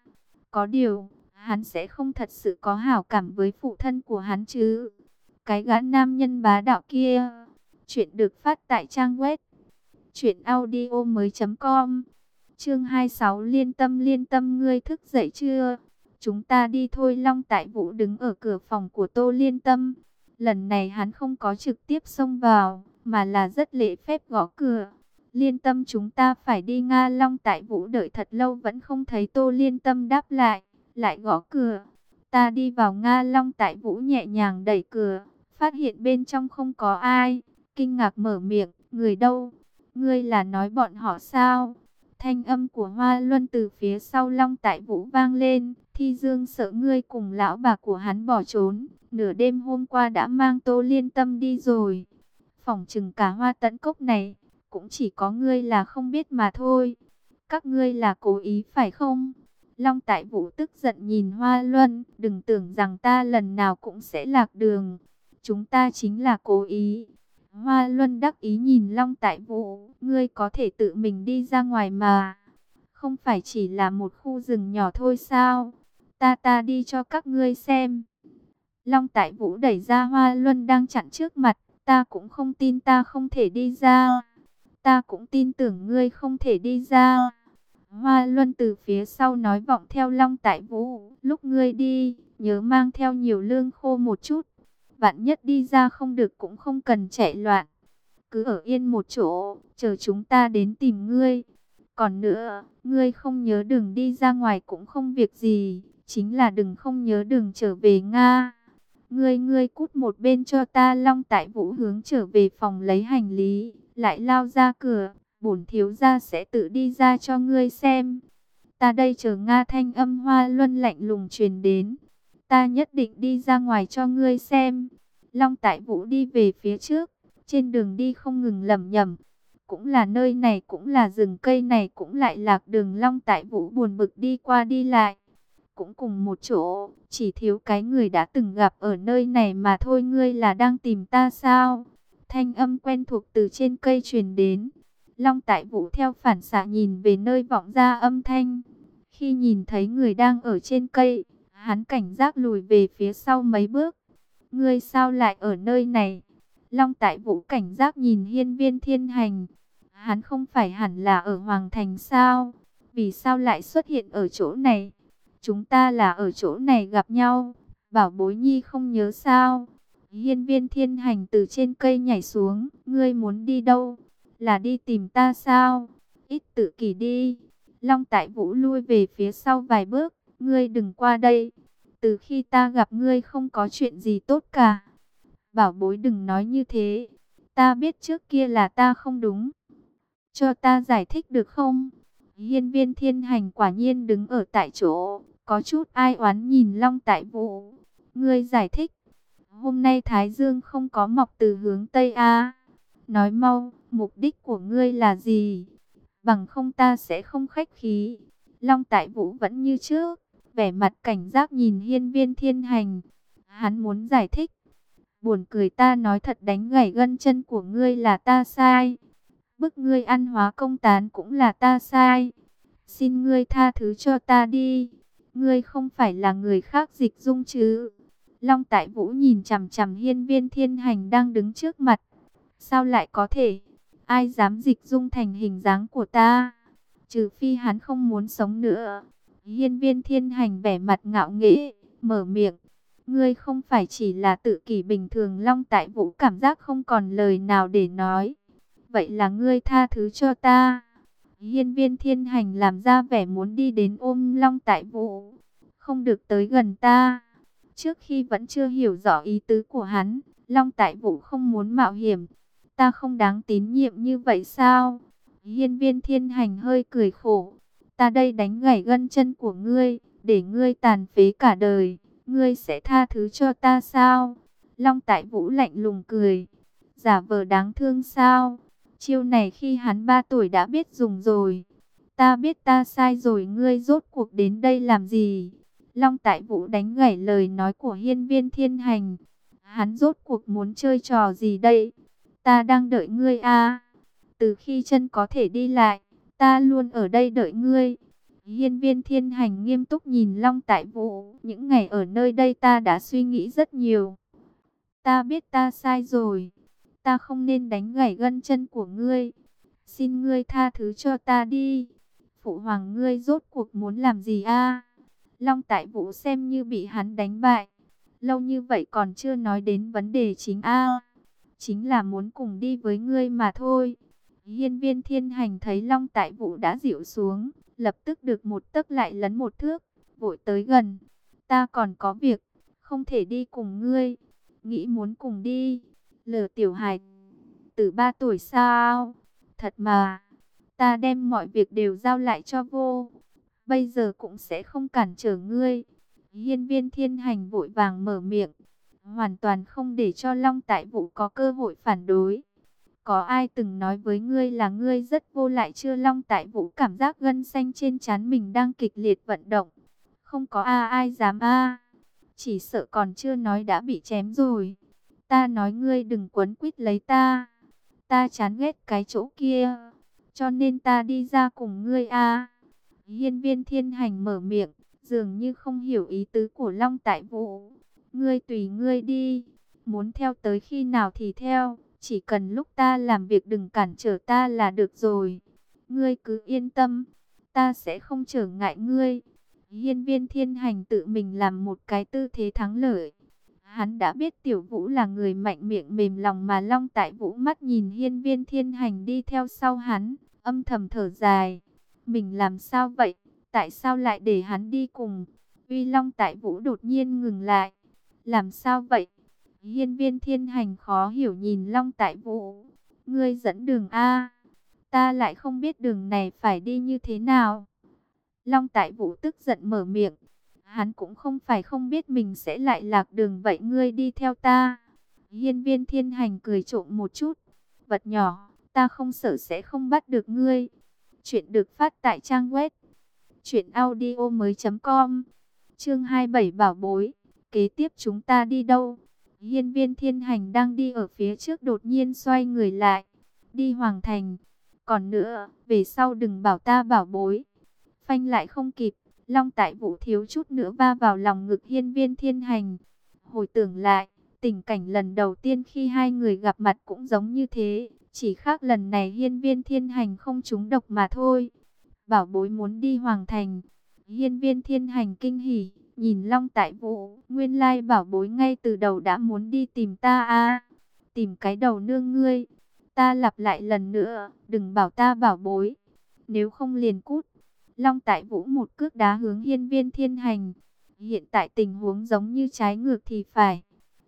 có điều, hắn sẽ không thật sự có hảo cảm với phụ thân của hắn chứ. Cái gã nam nhân bá đạo kia. Chuyện được phát tại trang web. Chuyện audio mới com. Chương 26 liên tâm liên tâm ngươi thức dậy chưa? Chúng ta đi thôi Long Tại Vũ đứng ở cửa phòng của Tô Liên Tâm. Lần này hắn không có trực tiếp xông vào, mà là rất lễ phép gõ cửa. Liên tâm chúng ta phải đi Nga Long Tại Vũ đợi thật lâu vẫn không thấy Tô Liên Tâm đáp lại, lại gõ cửa. Ta đi vào Nga Long Tại Vũ nhẹ nhàng đẩy cửa, phát hiện bên trong không có ai, kinh ngạc mở miệng, người đâu? Ngươi là nói bọn họ sao? Thanh âm của Hoa Luân từ phía sau Long Tại Vũ vang lên, Thi Dương sợ ngươi cùng lão bà của hắn bỏ trốn, nửa đêm hôm qua đã mang Tô Liên Tâm đi rồi. Phòng trừng cả hoa tận cốc này, cũng chỉ có ngươi là không biết mà thôi. Các ngươi là cố ý phải không? Long Tại Vũ tức giận nhìn Hoa Luân, đừng tưởng rằng ta lần nào cũng sẽ lạc đường. Chúng ta chính là cố ý. Hoa Luân đắc ý nhìn Long Tại Vũ, ngươi có thể tự mình đi ra ngoài mà. Không phải chỉ là một khu rừng nhỏ thôi sao? Ta ta đi cho các ngươi xem. Long Tại Vũ đẩy ra Hoa Luân đang chặn trước mặt, ta cũng không tin ta không thể đi ra. Ta cũng tin tưởng ngươi không thể đi ra. Hoa Luân từ phía sau nói vọng theo Long Tại Vũ, lúc ngươi đi, nhớ mang theo nhiều lương khô một chút. Vạn nhất đi ra không được cũng không cần chạy loạn. Cứ ở yên một chỗ, chờ chúng ta đến tìm ngươi. Còn nữa, ngươi không nhớ đường đi ra ngoài cũng không việc gì, chính là đừng không nhớ đường trở về Nga. Ngươi ngươi cút một bên cho ta long tại vũ hướng trở về phòng lấy hành lý, lại lao ra cửa, bổn thiếu gia sẽ tự đi ra cho ngươi xem. Ta đây chờ Nga thanh âm hoa luân lạnh lùng truyền đến. Ta nhất định đi ra ngoài cho ngươi xem. Long Tại Vũ đi về phía trước, trên đường đi không ngừng lẩm nhẩm. Cũng là nơi này, cũng là rừng cây này, cũng lại lạc đường Long Tại Vũ buồn bực đi qua đi lại. Cũng cùng một chỗ, chỉ thiếu cái người đã từng gặp ở nơi này mà thôi ngươi là đang tìm ta sao? Thanh âm quen thuộc từ trên cây truyền đến. Long Tại Vũ theo phản xạ nhìn về nơi vọng ra âm thanh. Khi nhìn thấy người đang ở trên cây, hắn cảnh giác lùi về phía sau mấy bước. Ngươi sao lại ở nơi này? Long tại vũ cảnh giác nhìn hiên viên thiên hành. Hắn không phải hẳn là ở Hoàng Thành sao? Vì sao lại xuất hiện ở chỗ này? Chúng ta là ở chỗ này gặp nhau. Bảo bối nhi không nhớ sao? Hiên viên thiên hành từ trên cây nhảy xuống. Ngươi muốn đi đâu? Là đi tìm ta sao? Ít tự kỷ đi. Long tại vũ lui về phía sau vài bước. ngươi đừng qua đây. Từ khi ta gặp ngươi không có chuyện gì tốt cả. Bảo bối đừng nói như thế. Ta biết trước kia là ta không đúng. Cho ta giải thích được không? Hiên viên thiên hành quả nhiên đứng ở tại chỗ. Có chút ai oán nhìn Long Tại Vũ. Ngươi giải thích. Hôm nay Thái Dương không có mọc từ hướng Tây A. Nói mau, mục đích của ngươi là gì? Bằng không ta sẽ không khách khí. Long Tại Vũ vẫn như trước, vẻ mặt cảnh giác nhìn hiên viên thiên hành. Hắn muốn giải thích. Buồn cười ta nói thật đánh gãy gân chân của ngươi là ta sai. Bức ngươi ăn hóa công tán cũng là ta sai. Xin ngươi tha thứ cho ta đi. Ngươi không phải là người khác dịch dung chứ. Long Tại Vũ nhìn chằm chằm hiên viên thiên hành đang đứng trước mặt. Sao lại có thể? Ai dám dịch dung thành hình dáng của ta? Trừ phi hắn không muốn sống nữa. Hiên viên thiên hành vẻ mặt ngạo nghễ, mở miệng. Ngươi không phải chỉ là tự kỷ bình thường Long Tại Vũ cảm giác không còn lời nào để nói. Vậy là ngươi tha thứ cho ta. Hiên viên thiên hành làm ra vẻ muốn đi đến ôm Long Tại Vũ. Không được tới gần ta. Trước khi vẫn chưa hiểu rõ ý tứ của hắn, Long Tại Vũ không muốn mạo hiểm. Ta không đáng tín nhiệm như vậy sao? Hiên viên thiên hành hơi cười khổ. Ta đây đánh gãy gân chân của ngươi, để ngươi tàn phế cả đời. Ngươi sẽ tha thứ cho ta sao? Long Tại Vũ lạnh lùng cười. Giả vờ đáng thương sao? Chiêu này khi hắn 3 tuổi đã biết dùng rồi. Ta biết ta sai rồi ngươi rốt cuộc đến đây làm gì? Long Tại Vũ đánh gãy lời nói của hiên viên thiên hành. Hắn rốt cuộc muốn chơi trò gì đây? Ta đang đợi ngươi a. Từ khi chân có thể đi lại, ta luôn ở đây đợi ngươi. Hiên viên thiên hành nghiêm túc nhìn Long Tại Vũ. Những ngày ở nơi đây ta đã suy nghĩ rất nhiều. Ta biết ta sai rồi. Ta không nên đánh gãy gân chân của ngươi. Xin ngươi tha thứ cho ta đi. Phụ hoàng ngươi rốt cuộc muốn làm gì a? Long Tại Vũ xem như bị hắn đánh bại. Lâu như vậy còn chưa nói đến vấn đề chính a. Chính là muốn cùng đi với ngươi mà thôi. Hiên viên thiên hành thấy Long Tại Vũ đã dịu xuống, lập tức được một tấc lại lấn một thước, vội tới gần. Ta còn có việc, không thể đi cùng ngươi. Nghĩ muốn cùng đi. Lờ tiểu hài, từ ba tuổi sao? Thật mà, ta đem mọi việc đều giao lại cho vô. Bây giờ cũng sẽ không cản trở ngươi. Hiên viên thiên hành vội vàng mở miệng. Hoàn toàn không để cho Long Tại Vũ có cơ hội phản đối. Có ai từng nói với ngươi là ngươi rất vô lại chưa Long Tại Vũ cảm giác gân xanh trên trán mình đang kịch liệt vận động. Không có a ai dám a Chỉ sợ còn chưa nói đã bị chém rồi. Ta nói ngươi đừng quấn quýt lấy ta. Ta chán ghét cái chỗ kia. Cho nên ta đi ra cùng ngươi a Hiên viên thiên hành mở miệng. Dường như không hiểu ý tứ của Long Tại Vũ. Ngươi tùy ngươi đi. Muốn theo tới khi nào thì theo. Chỉ cần lúc ta làm việc đừng cản trở ta là được rồi. Ngươi cứ yên tâm, ta sẽ không trở ngại ngươi. Hiên viên thiên hành tự mình làm một cái tư thế thắng lợi. Hắn đã biết tiểu vũ là người mạnh miệng mềm lòng mà long tại vũ mắt nhìn hiên viên thiên hành đi theo sau hắn, âm thầm thở dài. Mình làm sao vậy? Tại sao lại để hắn đi cùng? Uy long tại vũ đột nhiên ngừng lại. Làm sao vậy? Hiên viên thiên hành khó hiểu nhìn Long Tại Vũ. Ngươi dẫn đường A. Ta lại không biết đường này phải đi như thế nào. Long Tại Vũ tức giận mở miệng. Hắn cũng không phải không biết mình sẽ lại lạc đường vậy ngươi đi theo ta. Hiên viên thiên hành cười trộm một chút. Vật nhỏ, ta không sợ sẽ không bắt được ngươi. Chuyện được phát tại trang web. Chuyện audio mới.com Chương 27 bảo bối. Kế tiếp chúng ta đi đâu? Hiên viên thiên hành đang đi ở phía trước đột nhiên xoay người lại. Đi hoàng thành. Còn nữa, về sau đừng bảo ta bảo bối. Phanh lại không kịp. Long tại vũ thiếu chút nữa va vào lòng ngực hiên viên thiên hành. Hồi tưởng lại, tình cảnh lần đầu tiên khi hai người gặp mặt cũng giống như thế. Chỉ khác lần này hiên viên thiên hành không trúng độc mà thôi. Bảo bối muốn đi hoàng thành. Hiên viên thiên hành kinh hỉ Nhìn Long Tại Vũ, nguyên lai bảo bối ngay từ đầu đã muốn đi tìm ta a Tìm cái đầu nương ngươi. Ta lặp lại lần nữa, đừng bảo ta bảo bối. Nếu không liền cút. Long Tại Vũ một cước đá hướng hiên viên thiên hành. Hiện tại tình huống giống như trái ngược thì phải.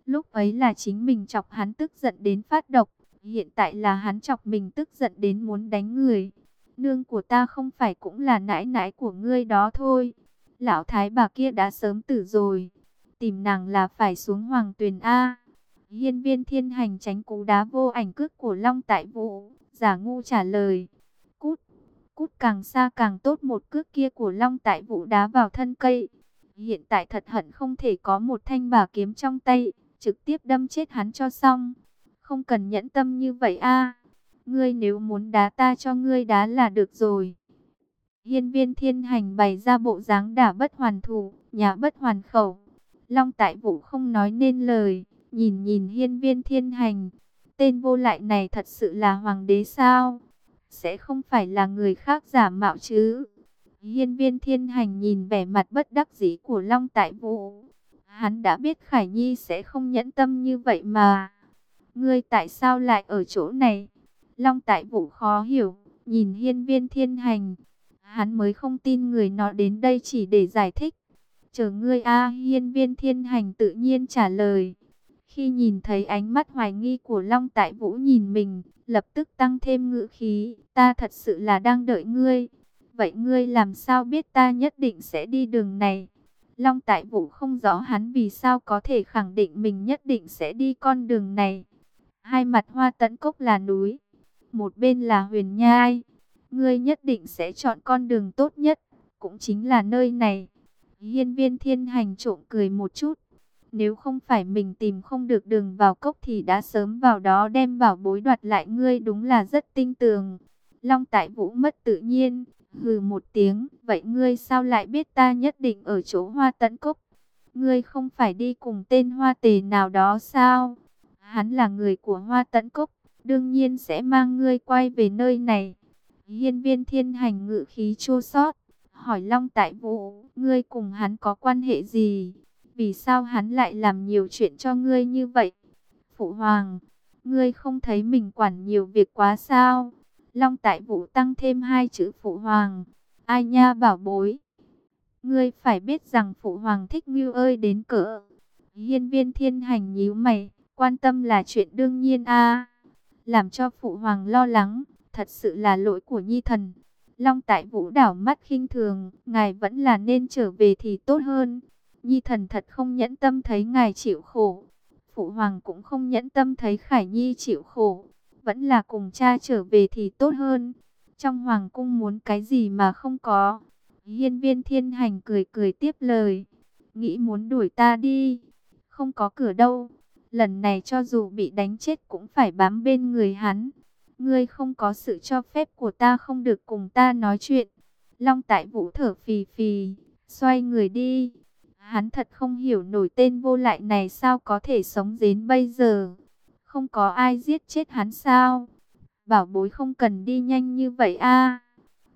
Lúc ấy là chính mình chọc hắn tức giận đến phát độc. Hiện tại là hắn chọc mình tức giận đến muốn đánh người. Nương của ta không phải cũng là nãi nãi của ngươi đó thôi. Lão thái bà kia đã sớm tử rồi. Tìm nàng là phải xuống hoàng tuyền A. Hiên viên thiên hành tránh cú đá vô ảnh cước của Long Tại Vũ. Giả ngu trả lời. Cút, càng xa càng tốt một cước kia của Long Tại Vũ đá vào thân cây. Hiện tại thật hận không thể có một thanh bà kiếm trong tay, trực tiếp đâm chết hắn cho xong. Không cần nhẫn tâm như vậy a. Ngươi nếu muốn đá ta cho ngươi đá là được rồi. Hiên viên thiên hành bày ra bộ dáng đả bất hoàn thủ, nhà bất hoàn khẩu. Long tại vũ không nói nên lời, nhìn nhìn hiên viên thiên hành. Tên vô lại này thật sự là hoàng đế sao? Sẽ không phải là người khác giả mạo chứ? Hiên viên thiên hành nhìn vẻ mặt bất đắc dĩ của Long Tại Vũ. Hắn đã biết Khải Nhi sẽ không nhẫn tâm như vậy mà. Ngươi tại sao lại ở chỗ này? Long Tại Vũ khó hiểu, nhìn hiên viên thiên hành. Hắn mới không tin người nó đến đây chỉ để giải thích. Chờ ngươi A hiên viên thiên hành tự nhiên trả lời. Khi nhìn thấy ánh mắt hoài nghi của Long Tại Vũ nhìn mình, lập tức tăng thêm ngữ khí. Ta thật sự là đang đợi ngươi. Vậy ngươi làm sao biết ta nhất định sẽ đi đường này? Long Tại Vũ không rõ hắn vì sao có thể khẳng định mình nhất định sẽ đi con đường này. Hai mặt hoa tấn cốc là núi, một bên là huyền nhai. Ngươi nhất định sẽ chọn con đường tốt nhất, cũng chính là nơi này. Hiên viên thiên hành trộm cười một chút. Nếu không phải mình tìm không được đường vào cốc thì đã sớm vào đó đem bảo bối đoạt lại ngươi đúng là rất tinh tường. Long tại vũ mất tự nhiên, hừ một tiếng, vậy ngươi sao lại biết ta nhất định ở chỗ hoa tấn cốc? Ngươi không phải đi cùng tên hoa tề nào đó sao? Hắn là người của hoa tấn cốc, đương nhiên sẽ mang ngươi quay về nơi này. Hiên viên thiên hành ngự khí chua sót hỏi Long Tại Vũ, ngươi cùng hắn có quan hệ gì? Vì sao hắn lại làm nhiều chuyện cho ngươi như vậy? Phụ Hoàng, ngươi không thấy mình quản nhiều việc quá sao? Long Tại Vũ tăng thêm hai chữ Phụ Hoàng. Ai nha bảo bối. Ngươi phải biết rằng Phụ Hoàng thích Ngưu ơi đến cỡ. Hiên viên thiên hành nhíu mày. Quan tâm là chuyện đương nhiên a Làm cho Phụ Hoàng lo lắng. Thật sự là lỗi của Nhi Thần. Long Tại Vũ đảo mắt khinh thường. Ngài vẫn là nên trở về thì tốt hơn. Nhi Thần thật không nhẫn tâm thấy ngài chịu khổ. Phụ Hoàng cũng không nhẫn tâm thấy Khải Nhi chịu khổ vẫn là cùng cha trở về thì tốt hơn. Trong hoàng cung muốn cái gì mà không có. Hiên viên thiên hành cười cười tiếp lời. Nghĩ muốn đuổi ta đi. Không có cửa đâu. Lần này cho dù bị đánh chết cũng phải bám bên người hắn. Ngươi không có sự cho phép của ta không được cùng ta nói chuyện. Long tại vũ thở phì phì. Xoay người đi. Hắn thật không hiểu nổi tên vô lại này sao có thể sống đến bây giờ. Không có ai giết chết hắn sao? Bảo bối không cần đi nhanh như vậy a.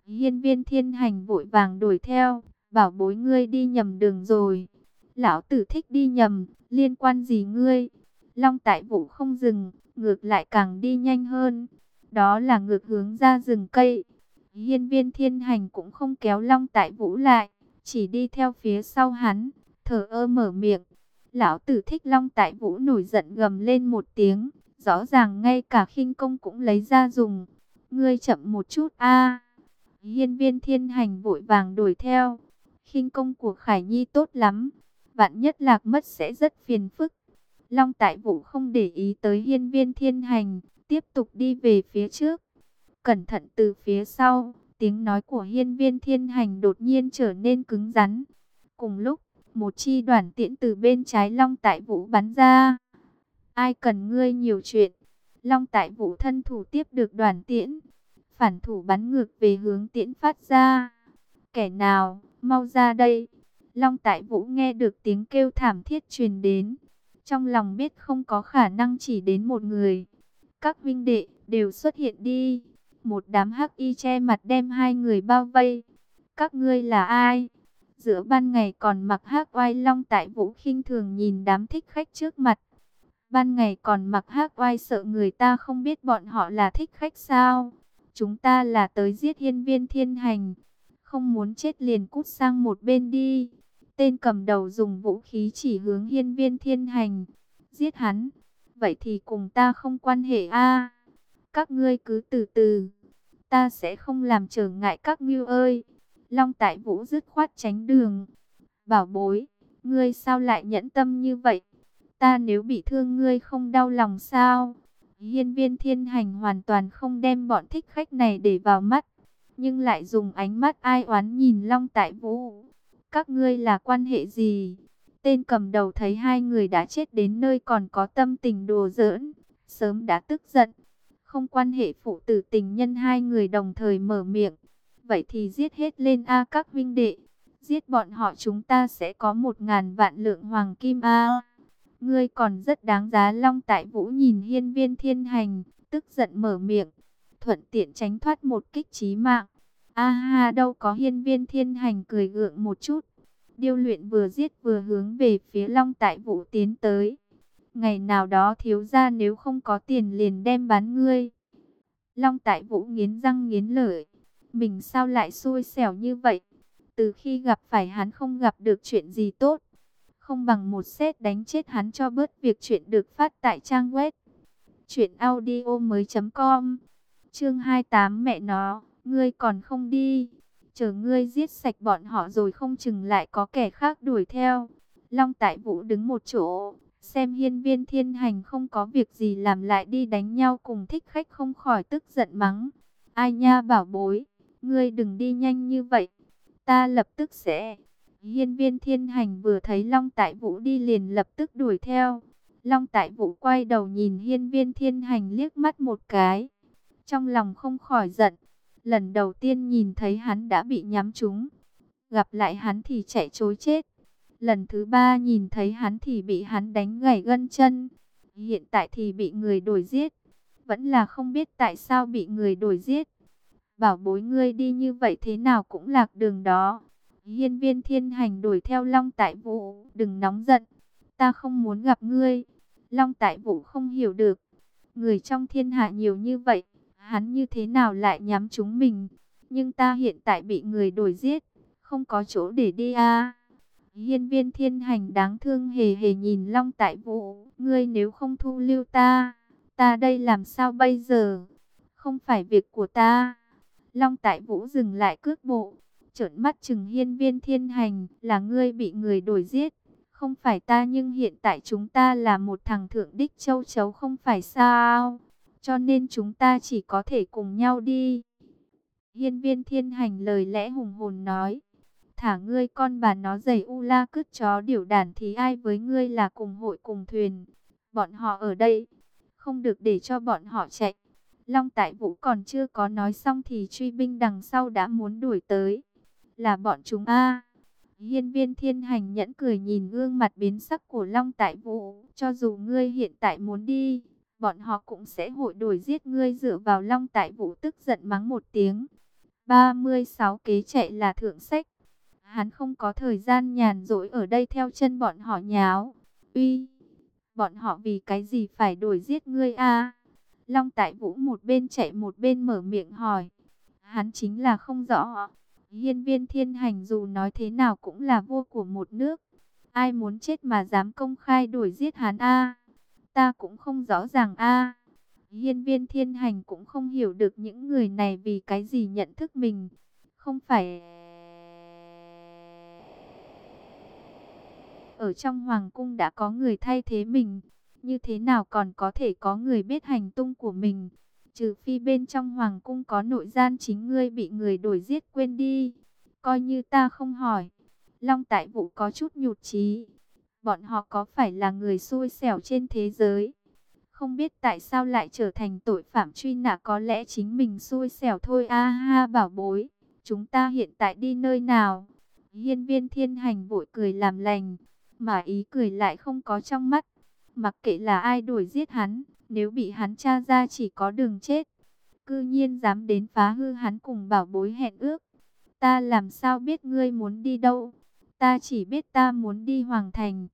Hiên viên thiên hành vội vàng đuổi theo. Bảo bối ngươi đi nhầm đường rồi. Lão tử thích đi nhầm. Liên quan gì ngươi? Long tại vũ không dừng. Ngược lại càng đi nhanh hơn. Đó là ngược hướng ra rừng cây. Hiên viên thiên hành cũng không kéo long tại vũ lại. Chỉ đi theo phía sau hắn. Thở ơ mở miệng. Lão tử thích long tại vũ nổi giận gầm lên một tiếng. Rõ ràng ngay cả khinh công cũng lấy ra dùng. Ngươi chậm một chút a Hiên viên thiên hành vội vàng đuổi theo. khinh công của Khải Nhi tốt lắm. Vạn nhất lạc mất sẽ rất phiền phức. Long tại vũ không để ý tới hiên viên thiên hành. Tiếp tục đi về phía trước. Cẩn thận từ phía sau. Tiếng nói của hiên viên thiên hành đột nhiên trở nên cứng rắn. Cùng lúc một chi đoàn tiễn từ bên trái Long Tại Vũ bắn ra. Ai cần ngươi nhiều chuyện? Long Tại Vũ thân thủ tiếp được đoàn tiễn, phản thủ bắn ngược về hướng tiễn phát ra. Kẻ nào, mau ra đây. Long Tại Vũ nghe được tiếng kêu thảm thiết truyền đến. Trong lòng biết không có khả năng chỉ đến một người. Các huynh đệ đều xuất hiện đi. Một đám hắc y che mặt đem hai người bao vây. Các ngươi là ai? Giữa ban ngày còn mặc hắc oai long tại vũ khinh thường nhìn đám thích khách trước mặt. Ban ngày còn mặc hắc oai sợ người ta không biết bọn họ là thích khách sao. Chúng ta là tới giết hiên viên thiên hành. Không muốn chết liền cút sang một bên đi. Tên cầm đầu dùng vũ khí chỉ hướng hiên viên thiên hành. Giết hắn. Vậy thì cùng ta không quan hệ a Các ngươi cứ từ từ. Ta sẽ không làm trở ngại các ngươi ơi. Long tại vũ dứt khoát tránh đường. Bảo bối. Ngươi sao lại nhẫn tâm như vậy? Ta nếu bị thương ngươi không đau lòng sao? Hiên viên thiên hành hoàn toàn không đem bọn thích khách này để vào mắt. Nhưng lại dùng ánh mắt ai oán nhìn Long Tại Vũ. Các ngươi là quan hệ gì? Tên cầm đầu thấy hai người đã chết đến nơi còn có tâm tình đồ giỡn. Sớm đã tức giận. Không quan hệ phụ tử tình nhân hai người đồng thời mở miệng. Vậy thì giết hết lên A các huynh đệ. Giết bọn họ chúng ta sẽ có một ngàn vạn lượng hoàng kim A. Ngươi còn rất đáng giá Long Tại Vũ nhìn hiên viên thiên hành, tức giận mở miệng, thuận tiện tránh thoát một kích trí mạng. A ha đâu có hiên viên thiên hành cười gượng một chút. Điêu luyện vừa giết vừa hướng về phía Long Tại Vũ tiến tới. Ngày nào đó thiếu ra nếu không có tiền liền đem bán ngươi. Long Tại Vũ nghiến răng nghiến lợi. Mình sao lại xui xẻo như vậy? Từ khi gặp phải hắn không gặp được chuyện gì tốt không bằng một xét đánh chết hắn cho bớt việc chuyện được phát tại trang web chuyện audio mới com Chương 28 mẹ nó, ngươi còn không đi, chờ ngươi giết sạch bọn họ rồi không chừng lại có kẻ khác đuổi theo. Long Tại Vũ đứng một chỗ, xem Hiên Viên Thiên Hành không có việc gì làm lại đi đánh nhau cùng thích khách không khỏi tức giận mắng. Ai nha bảo bối, ngươi đừng đi nhanh như vậy, ta lập tức sẽ Hiên viên thiên hành vừa thấy Long Tại Vũ đi liền lập tức đuổi theo. Long Tại Vũ quay đầu nhìn hiên viên thiên hành liếc mắt một cái. Trong lòng không khỏi giận. Lần đầu tiên nhìn thấy hắn đã bị nhắm trúng. Gặp lại hắn thì chạy chối chết. Lần thứ ba nhìn thấy hắn thì bị hắn đánh gãy gân chân. Hiện tại thì bị người đuổi giết. Vẫn là không biết tại sao bị người đuổi giết. Bảo bối ngươi đi như vậy thế nào cũng lạc đường đó. Hiên viên thiên hành đuổi theo Long Tại Vũ, đừng nóng giận, ta không muốn gặp ngươi. Long Tại Vũ không hiểu được, người trong thiên hạ nhiều như vậy, hắn như thế nào lại nhắm chúng mình. Nhưng ta hiện tại bị người đuổi giết, không có chỗ để đi à. Hiên viên thiên hành đáng thương hề hề nhìn Long Tại Vũ, ngươi nếu không thu lưu ta, ta đây làm sao bây giờ? Không phải việc của ta. Long Tại Vũ dừng lại cước bộ, trợn mắt chừng hiên viên thiên hành, là ngươi bị người đổi giết. Không phải ta nhưng hiện tại chúng ta là một thằng thượng đích châu chấu không phải sao. Cho nên chúng ta chỉ có thể cùng nhau đi. Hiên viên thiên hành lời lẽ hùng hồn nói. Thả ngươi con bà nó giày u la cứt chó điểu đàn thì ai với ngươi là cùng hội cùng thuyền. Bọn họ ở đây. Không được để cho bọn họ chạy. Long Tại Vũ còn chưa có nói xong thì truy binh đằng sau đã muốn đuổi tới là bọn chúng a Hiên viên thiên hành nhẫn cười nhìn gương mặt biến sắc của Long Tại Vũ. Cho dù ngươi hiện tại muốn đi, bọn họ cũng sẽ hội đổi giết ngươi dựa vào Long Tại Vũ tức giận mắng một tiếng. 36 kế chạy là thượng sách. Hắn không có thời gian nhàn rỗi ở đây theo chân bọn họ nháo. Uy, bọn họ vì cái gì phải đổi giết ngươi a Long Tại Vũ một bên chạy một bên mở miệng hỏi. Hắn chính là không rõ. Hiên viên thiên hành dù nói thế nào cũng là vua của một nước. Ai muốn chết mà dám công khai đuổi giết hắn a Ta cũng không rõ ràng a Hiên viên thiên hành cũng không hiểu được những người này vì cái gì nhận thức mình. Không phải... Ở trong hoàng cung đã có người thay thế mình. Như thế nào còn có thể có người biết hành tung của mình? Trừ phi bên trong hoàng cung có nội gian chính ngươi bị người đổi giết quên đi. Coi như ta không hỏi. Long tại vũ có chút nhụt chí Bọn họ có phải là người xui xẻo trên thế giới? Không biết tại sao lại trở thành tội phạm truy nã có lẽ chính mình xui xẻo thôi a ha, bảo bối. Chúng ta hiện tại đi nơi nào? Hiên viên thiên hành vội cười làm lành. Mà ý cười lại không có trong mắt. Mặc kệ là ai đuổi giết hắn, nếu bị hắn tra ra chỉ có đường chết. Cư nhiên dám đến phá hư hắn cùng bảo bối hẹn ước. Ta làm sao biết ngươi muốn đi đâu? Ta chỉ biết ta muốn đi Hoàng Thành.